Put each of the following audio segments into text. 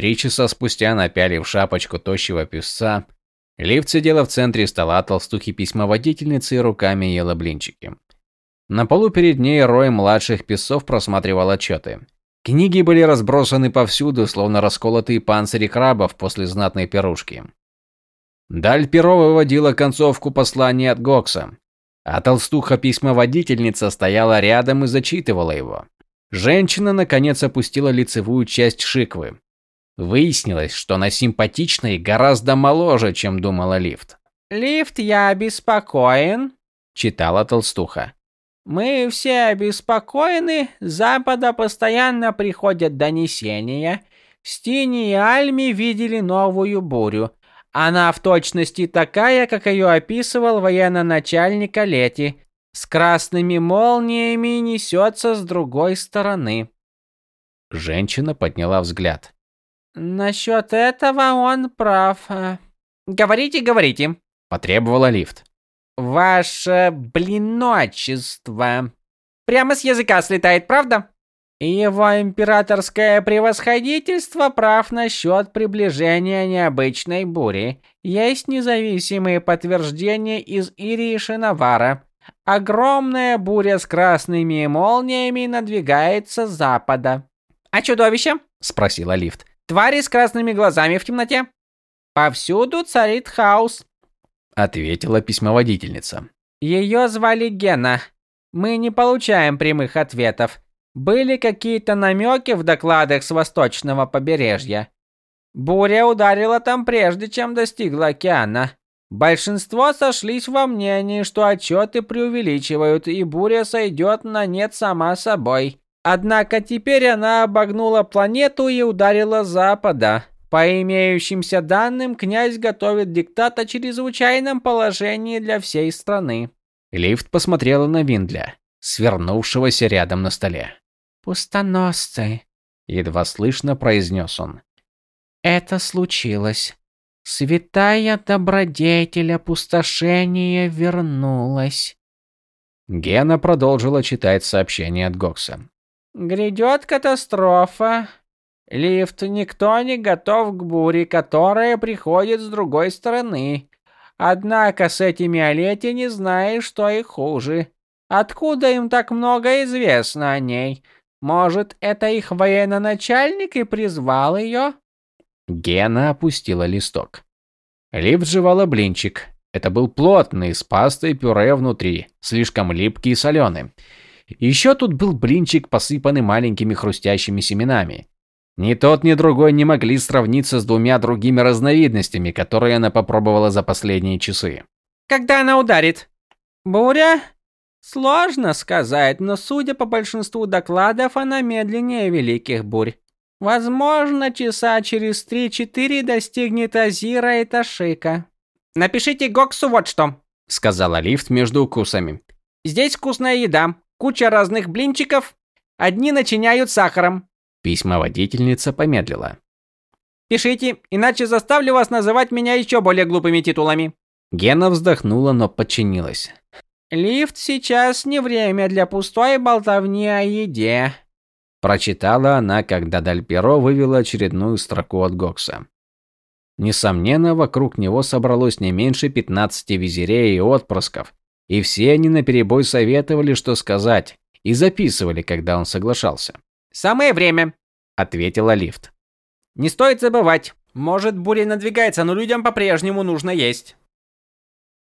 Три часа спустя, напялив шапочку тощего песца, Лифт сидела в центре стола толстухи письмоводительницы и руками ела блинчики. На полу перед ней рой младших песцов просматривал отчеты. Книги были разбросаны повсюду, словно расколотые панцири крабов после знатной пирушки. Даль перо выводила концовку послания от Гокса, а толстуха-письмоводительница стояла рядом и зачитывала его. Женщина, наконец, опустила лицевую часть шиквы. Выяснилось, что она симпатична и гораздо моложе, чем думала Лифт. «Лифт, я обеспокоен», – читала толстуха. «Мы все обеспокоены, с запада постоянно приходят донесения. В Стине и Альме видели новую бурю. Она в точности такая, как ее описывал военно-начальник Олети. С красными молниями несется с другой стороны». Женщина подняла взгляд. Насчет этого он прав. Говорите, говорите, потребовала лифт. Ваше блиночество. Прямо с языка слетает, правда? Его императорское превосходительство прав насчет приближения необычной бури. Есть независимые подтверждения из Ирии Шиновара. Огромная буря с красными молниями надвигается с запада. «А чудовище?» – спросила лифт. Твари с красными глазами в темноте. Повсюду царит хаос, ответила письмоводительница. Ее звали Гена. Мы не получаем прямых ответов. Были какие-то намеки в докладах с восточного побережья. Буря ударила там прежде, чем достигла океана. Большинство сошлись во мнении, что отчеты преувеличивают, и буря сойдет на нет сама собой. Однако теперь она обогнула планету и ударила с запада. По имеющимся данным, князь готовит диктат о чрезвычайном положении для всей страны. Лифт посмотрела на Виндля, свернувшегося рядом на столе. «Пустоносцы», — едва слышно произнес он. «Это случилось. Святая добродетель опустошения вернулась». Гена продолжила читать сообщение от Гокса. Грядет катастрофа. Лифт никто не готов к буре, которая приходит с другой стороны. Однако с этими Олети не знаешь, что и хуже. Откуда им так много известно о ней? Может, это их военно-начальник и призвал ее? Гена опустила листок. Лифт жевала блинчик. Это был плотный, с пастой пюре внутри, слишком липкий и соленый. Еще тут был блинчик, посыпанный маленькими хрустящими семенами. Ни тот, ни другой не могли сравниться с двумя другими разновидностями, которые она попробовала за последние часы. Когда она ударит? Буря? Сложно сказать, но судя по большинству докладов, она медленнее великих бурь. Возможно, часа через 3-4 достигнет Азира и Ташика. Напишите Гоксу вот что, сказала Лифт между укусами. Здесь вкусная еда куча разных блинчиков, одни начиняют сахаром. Письмоводительница помедлила. Пишите, иначе заставлю вас называть меня еще более глупыми титулами. Гена вздохнула, но подчинилась. Лифт сейчас не время для пустой болтовни о еде. Прочитала она, когда Дальперо вывела очередную строку от Гокса. Несомненно, вокруг него собралось не меньше 15 визирей и отпрысков, и все они наперебой советовали, что сказать, и записывали, когда он соглашался. «Самое время», — ответила лифт. «Не стоит забывать. Может, буря надвигается, но людям по-прежнему нужно есть.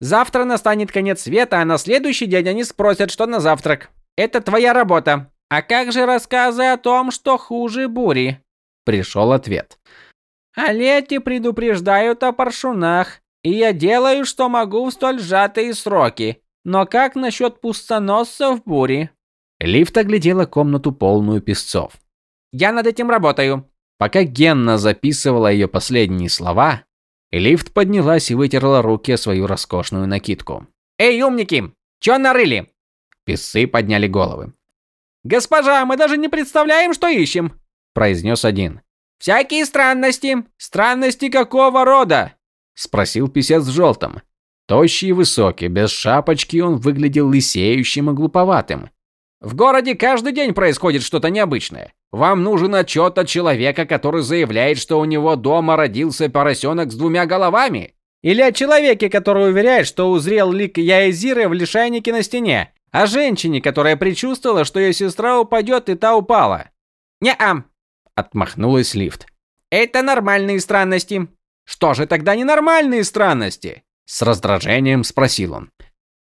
Завтра настанет конец света, а на следующий день они спросят, что на завтрак. Это твоя работа. А как же рассказы о том, что хуже бури?» Пришел ответ. «А лети предупреждают о паршунах, и я делаю, что могу в столь сжатые сроки. Но как насчет пустоносцев бури? Лифт оглядела комнату полную песцов. Я над этим работаю. Пока Генна записывала ее последние слова, лифт поднялась и вытерла руки свою роскошную накидку. Эй, умники, чё нарыли? Песцы подняли головы. Госпожа, мы даже не представляем, что ищем, произнес один. Всякие странности. Странности какого рода? спросил писец в желтом. Тощий и высокий, без шапочки он выглядел лысеющим и глуповатым. В городе каждый день происходит что-то необычное. Вам нужен отчет от человека, который заявляет, что у него дома родился поросенок с двумя головами. Или о человеке, который уверяет, что узрел лик Яэзиры в лишайнике на стене. О женщине, которая предчувствовала, что ее сестра упадет, и та упала. «Не-ам!» – отмахнулась лифт. «Это нормальные странности». «Что же тогда ненормальные странности?» – с раздражением спросил он.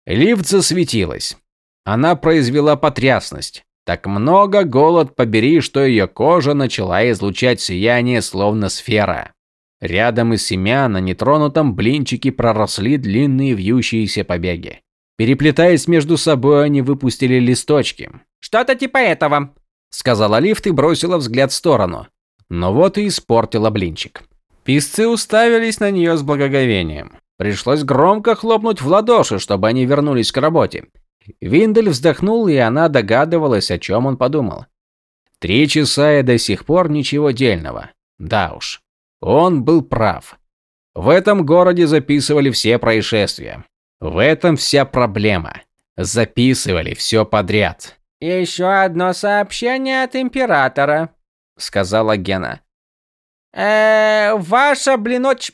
Лифт засветилась. Она произвела потрясность. Так много, голод побери, что ее кожа начала излучать сияние, словно сфера. Рядом из семян на нетронутом блинчике проросли длинные вьющиеся побеги. Переплетаясь между собой, они выпустили листочки. «Что-то типа этого», — сказала лифт и бросила взгляд в сторону. Но вот и испортила блинчик. Писцы уставились на нее с благоговением. Пришлось громко хлопнуть в ладоши, чтобы они вернулись к работе. Виндель вздохнул, и она догадывалась, о чем он подумал. Три часа и до сих пор ничего дельного. Да уж. Он был прав. В этом городе записывали все происшествия. В этом вся проблема. Записывали все подряд. «Еще одно сообщение от Императора», — сказала Гена. э ваша блиноч...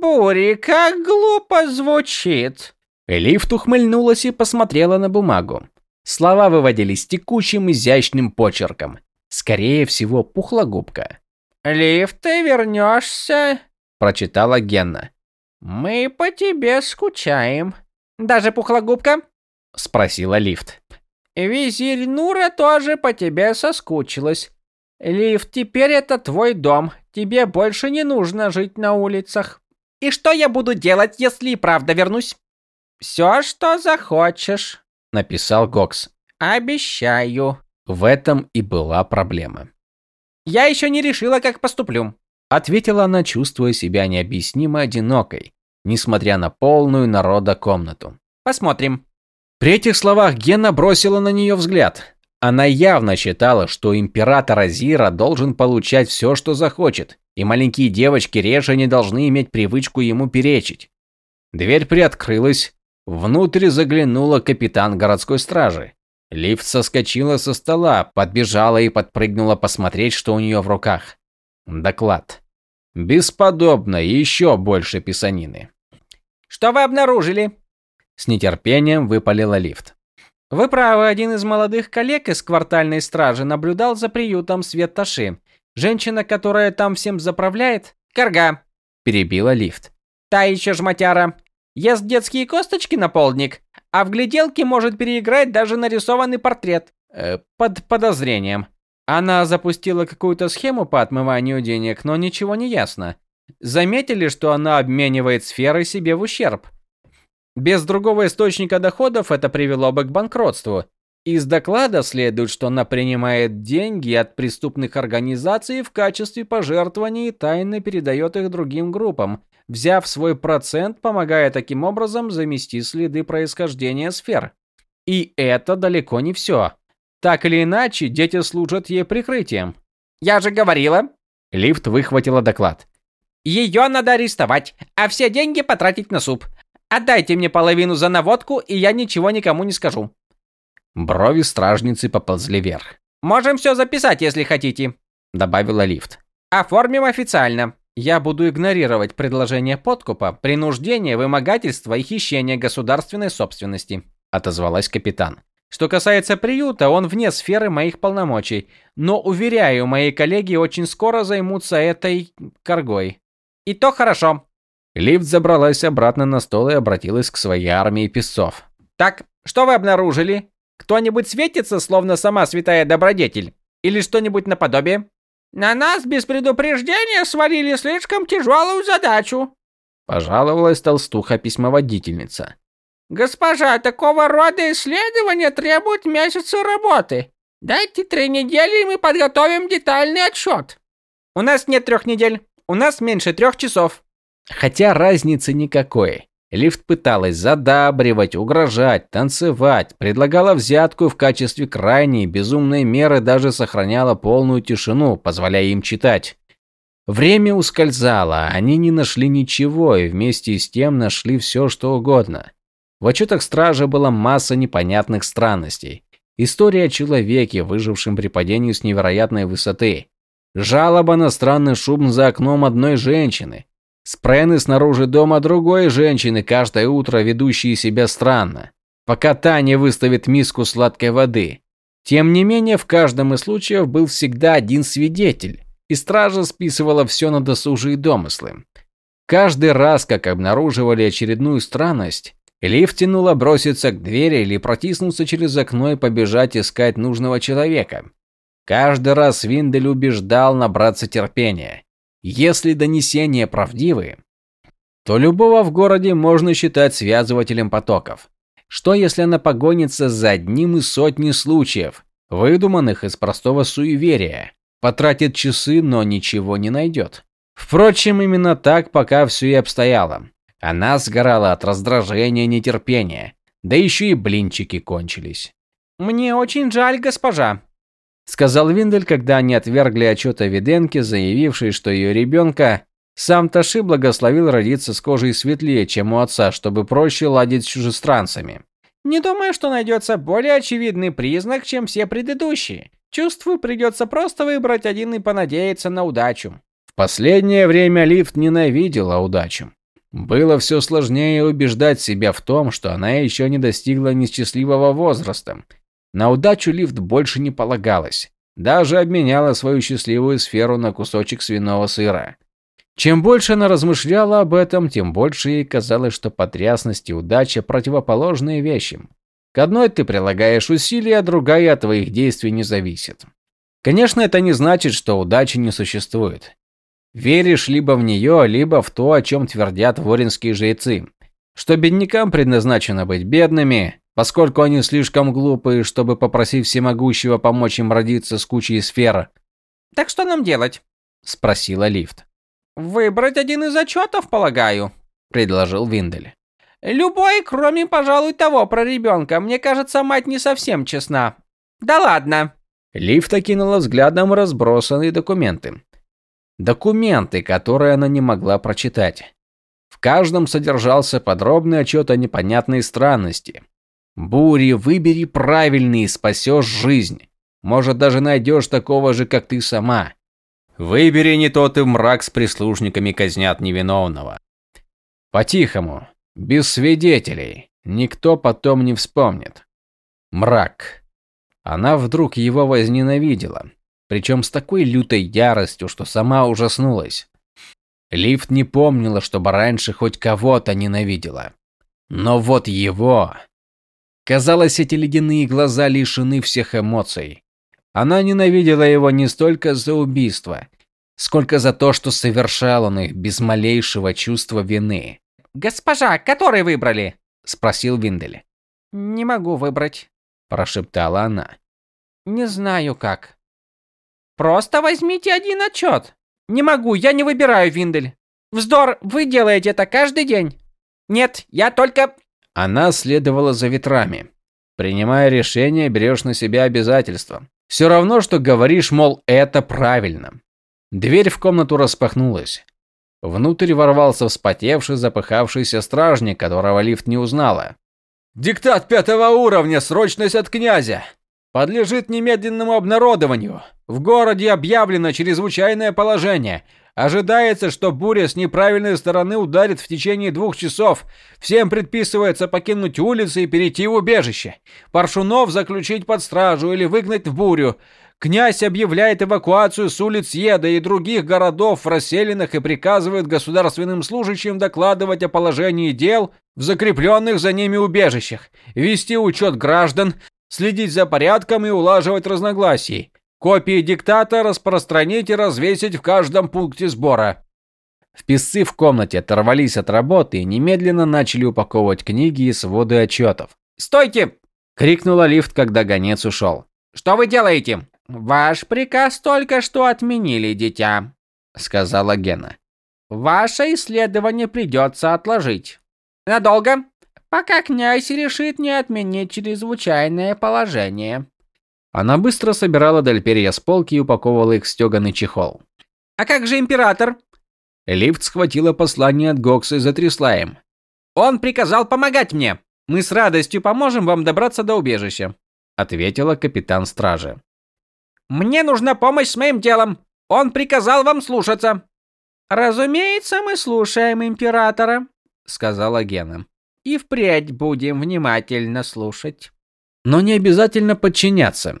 Бури, как глупо звучит». Лифт ухмыльнулась и посмотрела на бумагу. Слова выводились текучим изящным почерком. Скорее всего, пухлогубка. «Лифт, ты вернешься?» – прочитала Генна. «Мы по тебе скучаем». «Даже пухлогубка?» – спросила Лифт. «Визирь Нура тоже по тебе соскучилась. Лифт, теперь это твой дом. Тебе больше не нужно жить на улицах». «И что я буду делать, если и правда вернусь?» «Все, что захочешь», — написал Гокс. «Обещаю». В этом и была проблема. «Я еще не решила, как поступлю», — ответила она, чувствуя себя необъяснимо одинокой, несмотря на полную народа комнату. «Посмотрим». При этих словах Гена бросила на нее взгляд. Она явно считала, что император Азира должен получать все, что захочет, и маленькие девочки реже не должны иметь привычку ему перечить. Дверь приоткрылась, Внутрь заглянула капитан городской стражи. Лифт соскочила со стола, подбежала и подпрыгнула посмотреть, что у нее в руках. Доклад. Бесподобно, еще больше писанины. «Что вы обнаружили?» С нетерпением выпалила лифт. «Вы правы, один из молодых коллег из квартальной стражи наблюдал за приютом Свет-Таши. Женщина, которая там всем заправляет, Карга», – перебила лифт. «Та еще жматяра. Ест детские косточки на полдник, а в гляделке может переиграть даже нарисованный портрет. Э, под подозрением. Она запустила какую-то схему по отмыванию денег, но ничего не ясно. Заметили, что она обменивает сферы себе в ущерб. Без другого источника доходов это привело бы к банкротству. Из доклада следует, что она принимает деньги от преступных организаций в качестве пожертвований и тайно передает их другим группам, взяв свой процент, помогая таким образом замести следы происхождения сфер. И это далеко не все. Так или иначе, дети служат ей прикрытием. «Я же говорила!» Лифт выхватила доклад. «Ее надо арестовать, а все деньги потратить на суп. Отдайте мне половину за наводку, и я ничего никому не скажу». Брови стражницы поползли вверх. «Можем все записать, если хотите», — добавила лифт. «Оформим официально. Я буду игнорировать предложение подкупа, принуждения, вымогательства и хищения государственной собственности, отозвалась капитан. Что касается приюта, он вне сферы моих полномочий, но уверяю, мои коллеги очень скоро займутся этой коргой. И то хорошо. Лифт забралась обратно на стол и обратилась к своей армии песцов. Так, что вы обнаружили? Кто-нибудь светится, словно сама святая добродетель? Или что-нибудь наподобие? На нас без предупреждения свалили слишком тяжелую задачу. Пожаловалась толстуха-письмоводительница. Госпожа, такого рода исследования требуют месяца работы. Дайте три недели, и мы подготовим детальный отчет. У нас нет трех недель. У нас меньше трех часов. Хотя разницы никакой. Лифт пыталась задабривать, угрожать, танцевать, предлагала взятку в качестве крайней безумной меры, даже сохраняла полную тишину, позволяя им читать. Время ускользало, они не нашли ничего и вместе с тем нашли все, что угодно. В отчетах стражи была масса непонятных странностей. История о человеке, выжившем при падении с невероятной высоты. Жалоба на странный шум за окном одной женщины. Спрены снаружи дома другой женщины, каждое утро ведущие себя странно, пока та не выставит миску сладкой воды. Тем не менее, в каждом из случаев был всегда один свидетель, и стража списывала все на досужие домыслы. Каждый раз, как обнаруживали очередную странность, Лив тянуло броситься к двери или протиснуться через окно и побежать искать нужного человека. Каждый раз Виндель убеждал набраться терпения. Если донесения правдивы, то любого в городе можно считать связывателем потоков. Что если она погонится за одним из сотни случаев, выдуманных из простого суеверия, потратит часы, но ничего не найдет? Впрочем, именно так пока все и обстояло. Она сгорала от раздражения и нетерпения. Да еще и блинчики кончились. «Мне очень жаль, госпожа», — сказал Виндель, когда они отвергли отчет о Виденке, заявившей, что ее ребенка сам Таши благословил родиться с кожей светлее, чем у отца, чтобы проще ладить с чужестранцами. «Не думаю, что найдется более очевидный признак, чем все предыдущие. Чувствую, придется просто выбрать один и понадеяться на удачу». В последнее время Лифт ненавидела удачу. Было все сложнее убеждать себя в том, что она еще не достигла несчастливого возраста. На удачу лифт больше не полагалось. Даже обменяла свою счастливую сферу на кусочек свиного сыра. Чем больше она размышляла об этом, тем больше ей казалось, что потрясность и удача – противоположные вещи. К одной ты прилагаешь усилия, а другая от твоих действий не зависит. Конечно, это не значит, что удачи не существует. Веришь либо в нее, либо в то, о чем твердят воринские жрецы. Что беднякам предназначено быть бедными, поскольку они слишком глупые, чтобы попросить всемогущего помочь им родиться с кучей сфер. «Так что нам делать?» – спросила Лифт. «Выбрать один из отчетов, полагаю», – предложил Виндель. «Любой, кроме, пожалуй, того про ребенка. Мне кажется, мать не совсем честна». «Да ладно». Лифт окинула взглядом разбросанные документы. Документы, которые она не могла прочитать. В каждом содержался подробный отчет о непонятной странности. Бури, выбери правильный и спасешь жизнь. Может, даже найдешь такого же, как ты сама. Выбери не тот и мрак с прислужниками казнят невиновного. По-тихому, без свидетелей, никто потом не вспомнит. Мрак. Она вдруг его возненавидела причем с такой лютой яростью, что сама ужаснулась. Лифт не помнила, чтобы раньше хоть кого-то ненавидела. Но вот его... Казалось, эти ледяные глаза лишены всех эмоций. Она ненавидела его не столько за убийство, сколько за то, что совершал он их без малейшего чувства вины. «Госпожа, который выбрали?» – спросил Виндель. «Не могу выбрать», – прошептала она. «Не знаю как». Просто возьмите один отчет. Не могу, я не выбираю Виндель. Вздор, вы делаете это каждый день. Нет, я только... Она следовала за ветрами. Принимая решение, берешь на себя обязательства. Все равно, что говоришь, мол, это правильно. Дверь в комнату распахнулась. Внутрь ворвался вспотевший, запыхавшийся стражник, которого лифт не узнала. «Диктат пятого уровня, срочность от князя!» подлежит немедленному обнародованию. В городе объявлено чрезвычайное положение. Ожидается, что буря с неправильной стороны ударит в течение двух часов. Всем предписывается покинуть улицы и перейти в убежище. Паршунов заключить под стражу или выгнать в бурю. Князь объявляет эвакуацию с улиц Еда и других городов расселенных и приказывает государственным служащим докладывать о положении дел в закрепленных за ними убежищах, вести учет граждан, следить за порядком и улаживать разногласий. Копии диктата распространить и развесить в каждом пункте сбора. Вписцы в комнате оторвались от работы и немедленно начали упаковывать книги и своды отчетов. «Стойте!» – крикнула лифт, когда гонец ушел. «Что вы делаете?» «Ваш приказ только что отменили, дитя», – сказала Гена. «Ваше исследование придется отложить». «Надолго?» пока князь решит не отменить чрезвычайное положение. Она быстро собирала дальперья с полки и упаковывала их в стеганый чехол. «А как же император?» Лифт схватила послание от Гокса и затрясла им. «Он приказал помогать мне. Мы с радостью поможем вам добраться до убежища». ответила капитан стражи. Мне нужна помощь с моим делом. Он приказал вам слушаться. Разумеется, мы слушаем императора, сказала Гена. И впредь будем внимательно слушать. Но не обязательно подчиняться.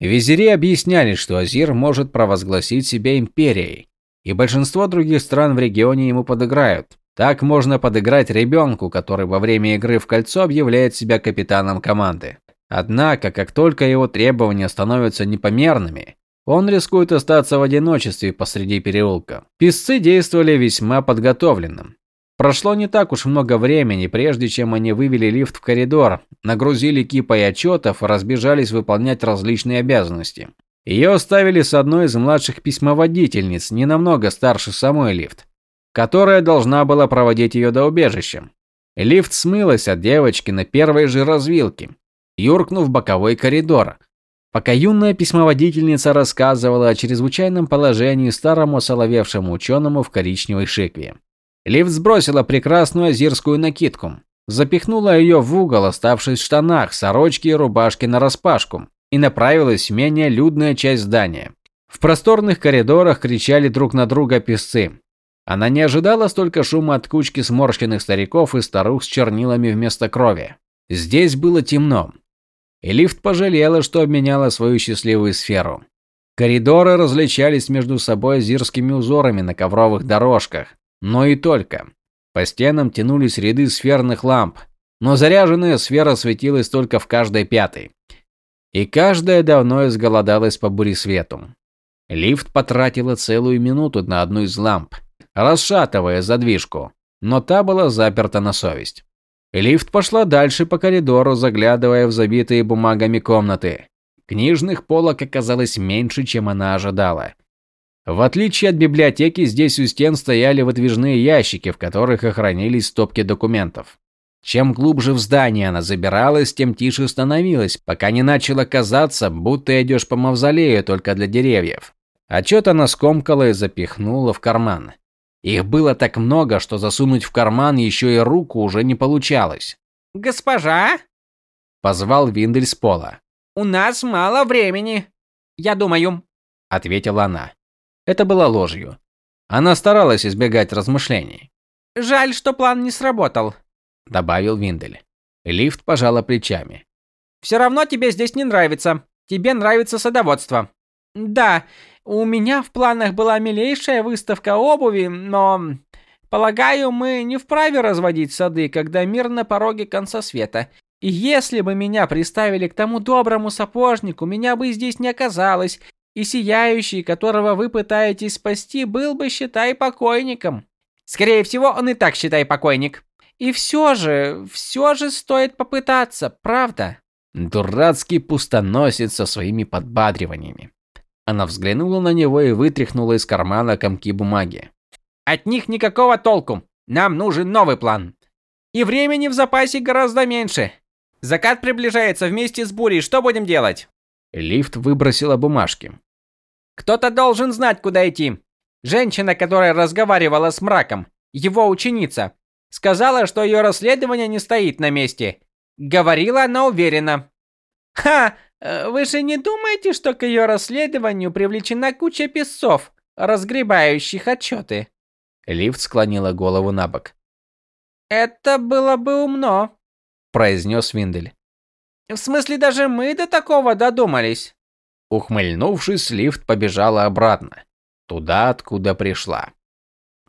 Визири объясняли, что Азир может провозгласить себя империей, и большинство других стран в регионе ему подыграют. Так можно подыграть ребенку, который во время игры в кольцо объявляет себя капитаном команды. Однако, как только его требования становятся непомерными, он рискует остаться в одиночестве посреди переулка. Писцы действовали весьма подготовленным. Прошло не так уж много времени, прежде чем они вывели лифт в коридор, нагрузили кипой отчетов и разбежались выполнять различные обязанности. Ее оставили с одной из младших письмоводительниц, не намного старше самой лифт, которая должна была проводить ее до убежища. Лифт смылась от девочки на первой же развилке, юркнув в боковой коридор. Пока юная письмоводительница рассказывала о чрезвычайном положении старому соловевшему ученому в коричневой шикве. Лифт сбросила прекрасную азирскую накидку, запихнула ее в угол, оставшись в штанах, сорочке и рубашке нараспашку, и направилась в менее людная часть здания. В просторных коридорах кричали друг на друга песцы. Она не ожидала столько шума от кучки сморщенных стариков и старух с чернилами вместо крови. Здесь было темно. И лифт пожалела, что обменяла свою счастливую сферу. Коридоры различались между собой азирскими узорами на ковровых дорожках, но и только. По стенам тянулись ряды сферных ламп, но заряженная сфера светилась только в каждой пятой. И каждая давно изголодалась по буресвету. Лифт потратила целую минуту на одну из ламп, расшатывая задвижку, но та была заперта на совесть. Лифт пошла дальше по коридору, заглядывая в забитые бумагами комнаты. Книжных полок оказалось меньше, чем она ожидала. В отличие от библиотеки, здесь у стен стояли выдвижные ящики, в которых охранились стопки документов. Чем глубже в здание она забиралась, тем тише становилась, пока не начало казаться, будто идешь по мавзолею только для деревьев. Отчет она скомкала и запихнула в карман. Их было так много, что засунуть в карман еще и руку уже не получалось. «Госпожа?» – позвал Виндель с пола. «У нас мало времени, я думаю», – ответила она. Это было ложью. Она старалась избегать размышлений. «Жаль, что план не сработал», — добавил Виндель. Лифт пожала плечами. «Все равно тебе здесь не нравится. Тебе нравится садоводство». «Да, у меня в планах была милейшая выставка обуви, но... Полагаю, мы не вправе разводить сады, когда мир на пороге конца света. И если бы меня приставили к тому доброму сапожнику, меня бы здесь не оказалось, и сияющий, которого вы пытаетесь спасти, был бы, считай, покойником. Скорее всего, он и так, считай, покойник. И все же, все же стоит попытаться, правда? Дурацкий пустоносец со своими подбадриваниями. Она взглянула на него и вытряхнула из кармана комки бумаги. От них никакого толку. Нам нужен новый план. И времени в запасе гораздо меньше. Закат приближается вместе с бурей. Что будем делать? Лифт выбросила бумажки. Кто-то должен знать, куда идти. Женщина, которая разговаривала с мраком, его ученица, сказала, что ее расследование не стоит на месте. Говорила она уверенно. Ха, э, вы же не думаете, что к ее расследованию привлечена куча песцов, разгребающих отчеты? Лифт склонила голову на бок. Это было бы умно, произнес Виндель. В смысле, даже мы до такого додумались. Ухмыльнувшись, лифт побежала обратно, туда, откуда пришла.